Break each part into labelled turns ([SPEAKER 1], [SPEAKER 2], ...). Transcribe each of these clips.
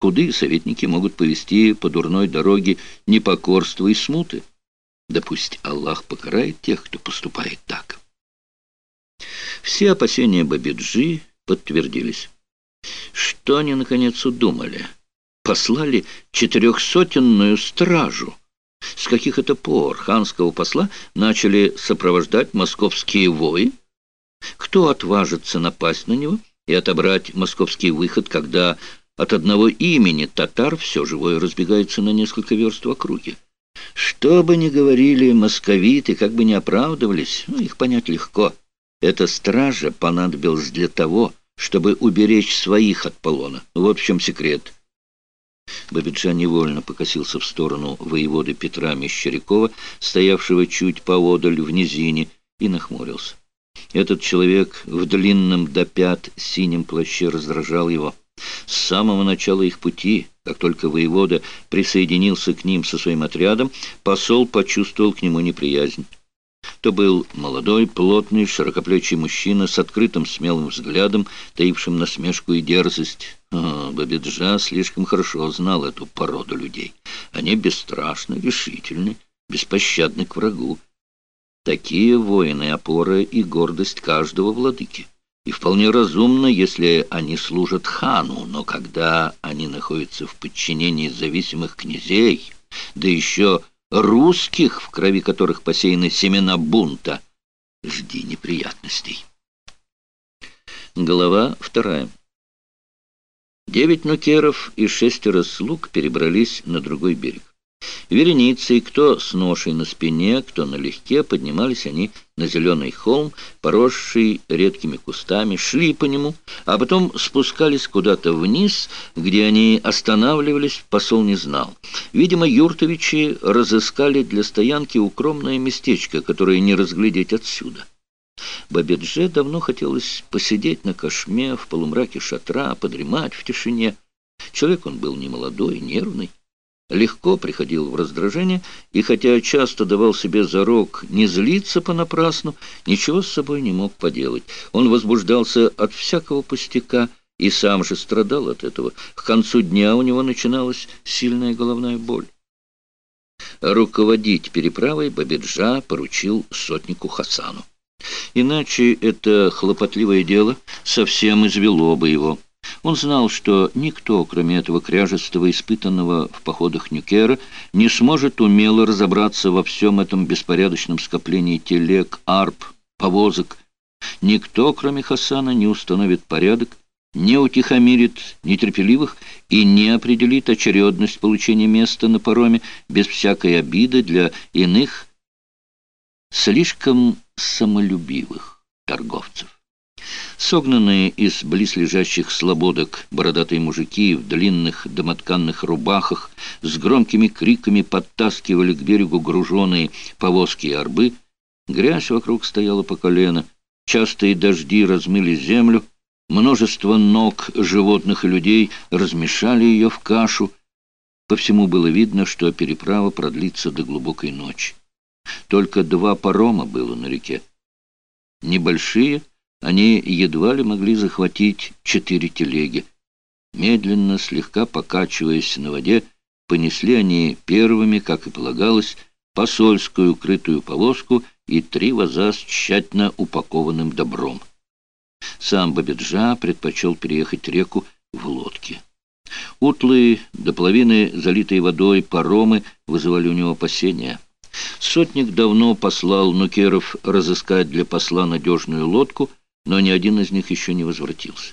[SPEAKER 1] Худые советники могут повести по дурной дороге непокорства и смуты. Да пусть Аллах покарает тех, кто поступает так. Все опасения Бабиджи подтвердились. Что они, наконец, удумали? Послали четырехсотенную стражу. С каких это пор ханского посла начали сопровождать московские вои? Кто отважится напасть на него и отобрать московский выход, когда от одного имени татар все живое разбегается на несколько верст в округе? Что бы ни говорили московиты, как бы ни оправдывались, ну, их понять легко. Эта стража понадобилась для того, чтобы уберечь своих от полона. Вот в чем секрет. Бабиджа невольно покосился в сторону воеводы Петра Мещерякова, стоявшего чуть поодаль в низине, и нахмурился. Этот человек в длинном до пят синем плаще раздражал его. С самого начала их пути, как только воевода присоединился к ним со своим отрядом, посол почувствовал к нему неприязнь. То был молодой, плотный, широкоплечий мужчина с открытым смелым взглядом, таившим насмешку и дерзость. О, Бабиджа слишком хорошо знал эту породу людей. Они бесстрашны, решительны, беспощадны к врагу. Такие воины — опора и гордость каждого владыки. И вполне разумно, если они служат хану, но когда они находятся в подчинении зависимых князей, да еще русских, в крови которых посеяны семена бунта, жди неприятностей. Глава вторая. Девять нукеров и шестеро слуг перебрались на другой берег. Вереницей, кто с ношей на спине, кто налегке, поднимались они на зеленый холм, поросший редкими кустами, шли по нему, а потом спускались куда-то вниз, где они останавливались, посол не знал. Видимо, юртовичи разыскали для стоянки укромное местечко, которое не разглядеть отсюда. Бабедже давно хотелось посидеть на кошме в полумраке шатра, подремать в тишине. Человек он был немолодой, нервный легко приходил в раздражение и, хотя часто давал себе зарок не злиться понапрасну, ничего с собой не мог поделать. Он возбуждался от всякого пустяка и сам же страдал от этого. К концу дня у него начиналась сильная головная боль. Руководить переправой Бабиджа поручил сотнику Хасану. Иначе это хлопотливое дело совсем извело бы его. Он знал, что никто, кроме этого кряжестого, испытанного в походах Нюкера, не сможет умело разобраться во всем этом беспорядочном скоплении телег, арп, повозок. Никто, кроме Хасана, не установит порядок, не утихомирит нетерпеливых и не определит очередность получения места на пароме без всякой обиды для иных слишком самолюбивых торговцев. Согнанные из близлежащих слободок бородатые мужики в длинных домотканных рубахах с громкими криками подтаскивали к берегу груженные повозки и арбы. Грязь вокруг стояла по колено, частые дожди размыли землю, множество ног животных и людей размешали ее в кашу. По всему было видно, что переправа продлится до глубокой ночи. Только два парома было на реке. Небольшие, они едва ли могли захватить четыре телеги. Медленно, слегка покачиваясь на воде, понесли они первыми, как и полагалось, посольскую крытую повозку и три ваза с тщательно упакованным добром. Сам Бабиджа предпочел переехать реку в лодке. Утлые, до половины залитые водой паромы вызывали у него опасения. Сотник давно послал Нукеров разыскать для посла надежную лодку, но ни один из них еще не возвратился.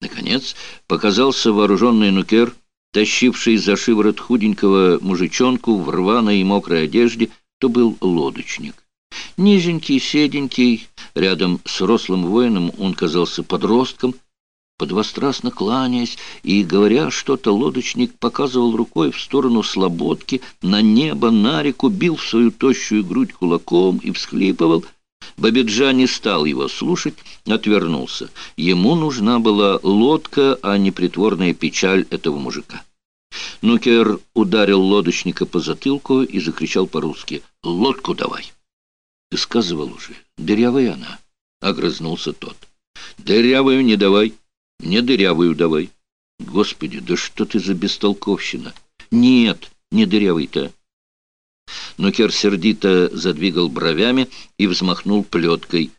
[SPEAKER 1] Наконец показался вооруженный нукер, тащивший за шиворот худенького мужичонку в рваной и мокрой одежде, то был лодочник. Низенький, седенький, рядом с рослым воином он казался подростком, подвострастно кланяясь и, говоря что-то, лодочник показывал рукой в сторону слободки, на небо, на реку, бил в свою тощую грудь кулаком и всхлипывал — Бабиджа не стал его слушать, отвернулся. Ему нужна была лодка, а не притворная печаль этого мужика. Нукер ударил лодочника по затылку и закричал по-русски «Лодку давай!» «Ты сказывал уже, дырявая она!» — огрызнулся тот. «Дырявую не давай, мне дырявую давай!» Господи, да что ты за бестолковщина? Нет, не дырявый-то. Но Кер сердито задвигал бровями и взмахнул плеткой.